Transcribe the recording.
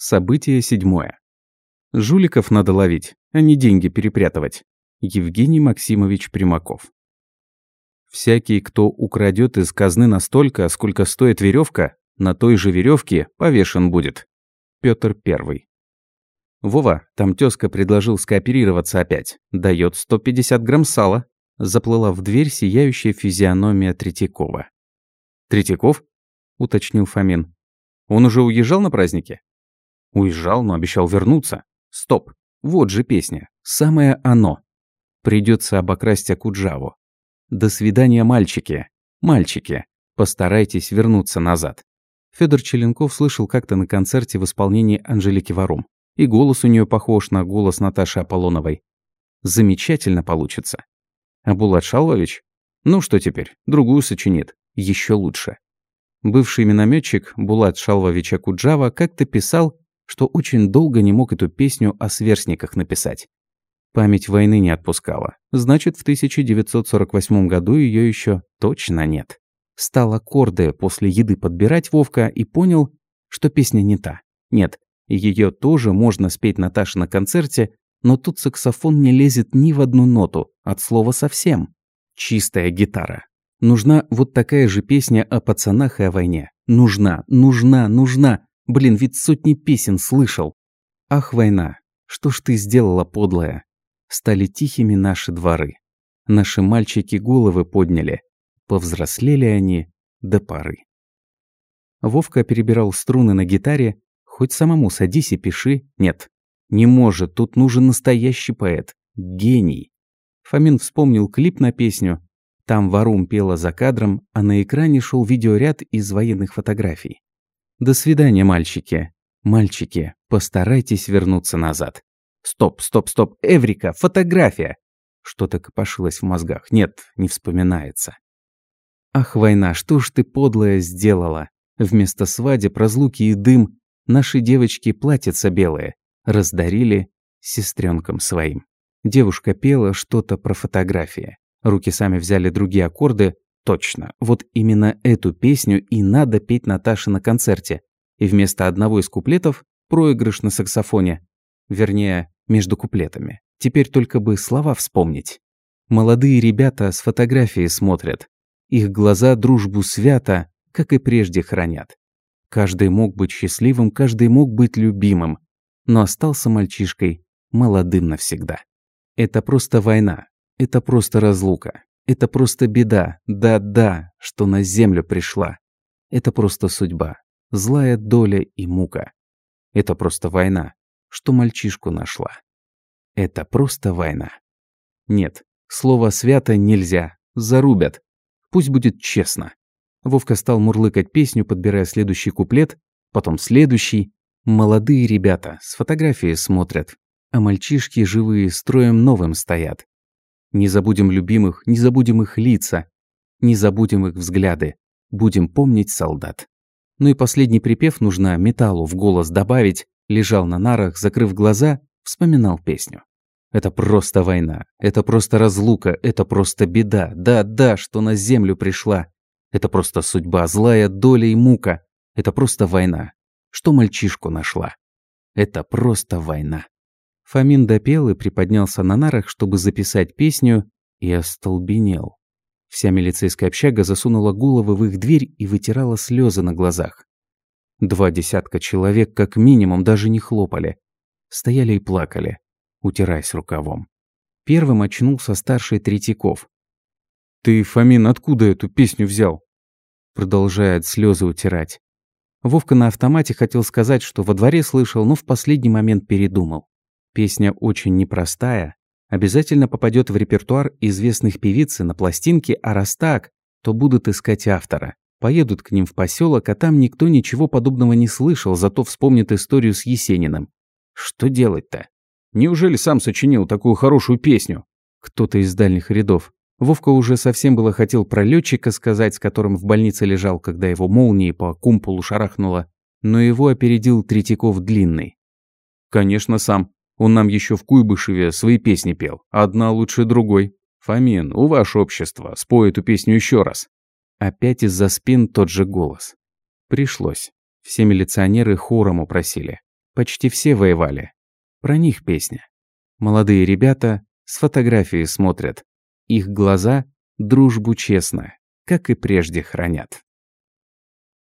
Событие седьмое. Жуликов надо ловить, а не деньги перепрятывать. Евгений Максимович Примаков. Всякий, кто украдет из казны настолько, сколько стоит веревка, на той же веревке повешен будет. Петр Первый. Вова, там тезка предложил скооперироваться опять. Дает 150 грамм сала. Заплыла в дверь сияющая физиономия Третьякова. «Третьяков?» – уточнил Фомин. «Он уже уезжал на праздники?» Уезжал, но обещал вернуться. Стоп. Вот же песня. Самое оно. Придется обокрасть Акуджаву. До свидания, мальчики. Мальчики. Постарайтесь вернуться назад. Федор Челенков слышал как-то на концерте в исполнении Анжелики Варум. И голос у нее похож на голос Наташи Аполлоновой. Замечательно получится. А Булат Шалвович? Ну что теперь, другую сочинит. Еще лучше. Бывший минометчик Булат Шалвович Акуджава как-то писал что очень долго не мог эту песню о сверстниках написать. Память войны не отпускала. Значит, в 1948 году ее еще точно нет. Стал аккорды после еды подбирать Вовка и понял, что песня не та. Нет, ее тоже можно спеть Наташе на концерте, но тут саксофон не лезет ни в одну ноту, от слова совсем. Чистая гитара. Нужна вот такая же песня о пацанах и о войне. Нужна, нужна, нужна. Блин, ведь сотни песен слышал. Ах, война, что ж ты сделала, подлая? Стали тихими наши дворы. Наши мальчики головы подняли. Повзрослели они до поры. Вовка перебирал струны на гитаре. Хоть самому садись и пиши. Нет, не может, тут нужен настоящий поэт. Гений. Фомин вспомнил клип на песню. Там Варум пела за кадром, а на экране шел видеоряд из военных фотографий. До свидания, мальчики. Мальчики, постарайтесь вернуться назад. Стоп, стоп, стоп. Эврика, фотография. Что-то копошилось в мозгах. Нет, не вспоминается. Ах, война, что ж ты подлая сделала? Вместо свадеб, разлуки и дым наши девочки платьица белые раздарили сестренкам своим. Девушка пела что-то про фотографии. Руки сами взяли другие аккорды, Точно, вот именно эту песню и надо петь Наташе на концерте. И вместо одного из куплетов – проигрыш на саксофоне. Вернее, между куплетами. Теперь только бы слова вспомнить. Молодые ребята с фотографии смотрят. Их глаза дружбу свято, как и прежде, хранят. Каждый мог быть счастливым, каждый мог быть любимым. Но остался мальчишкой молодым навсегда. Это просто война. Это просто разлука. Это просто беда, да-да, что на землю пришла. Это просто судьба, злая доля и мука. Это просто война, что мальчишку нашла. Это просто война. Нет, слово «свято» нельзя, зарубят. Пусть будет честно. Вовка стал мурлыкать песню, подбирая следующий куплет, потом следующий. Молодые ребята с фотографии смотрят, а мальчишки живые строем новым стоят. Не забудем любимых, не забудем их лица, не забудем их взгляды. Будем помнить солдат. Ну и последний припев нужно металлу в голос добавить. Лежал на нарах, закрыв глаза, вспоминал песню. Это просто война, это просто разлука, это просто беда. Да-да, что на землю пришла. Это просто судьба, злая доля и мука. Это просто война. Что мальчишку нашла. Это просто война. Фомин допел и приподнялся на нарах, чтобы записать песню, и остолбенел. Вся милицейская общага засунула головы в их дверь и вытирала слезы на глазах. Два десятка человек как минимум даже не хлопали. Стояли и плакали, утираясь рукавом. Первым очнулся старший Третьяков. «Ты, Фомин, откуда эту песню взял?» Продолжает слезы утирать. Вовка на автомате хотел сказать, что во дворе слышал, но в последний момент передумал. Песня очень непростая, обязательно попадет в репертуар известных певиц на пластинке, а раз так, то будут искать автора. Поедут к ним в поселок, а там никто ничего подобного не слышал, зато вспомнит историю с Есениным. Что делать-то? Неужели сам сочинил такую хорошую песню? Кто-то из дальних рядов. Вовка уже совсем было хотел про летчика сказать, с которым в больнице лежал, когда его молнией по кумполу шарахнуло, но его опередил Третьяков длинный. Конечно, сам. Он нам еще в Куйбышеве свои песни пел, одна лучше другой. Фомин, у ваше общество, спой эту песню еще раз. Опять из-за спин тот же голос. Пришлось. Все милиционеры хором упросили. Почти все воевали. Про них песня. Молодые ребята с фотографии смотрят. Их глаза дружбу честно, как и прежде, хранят.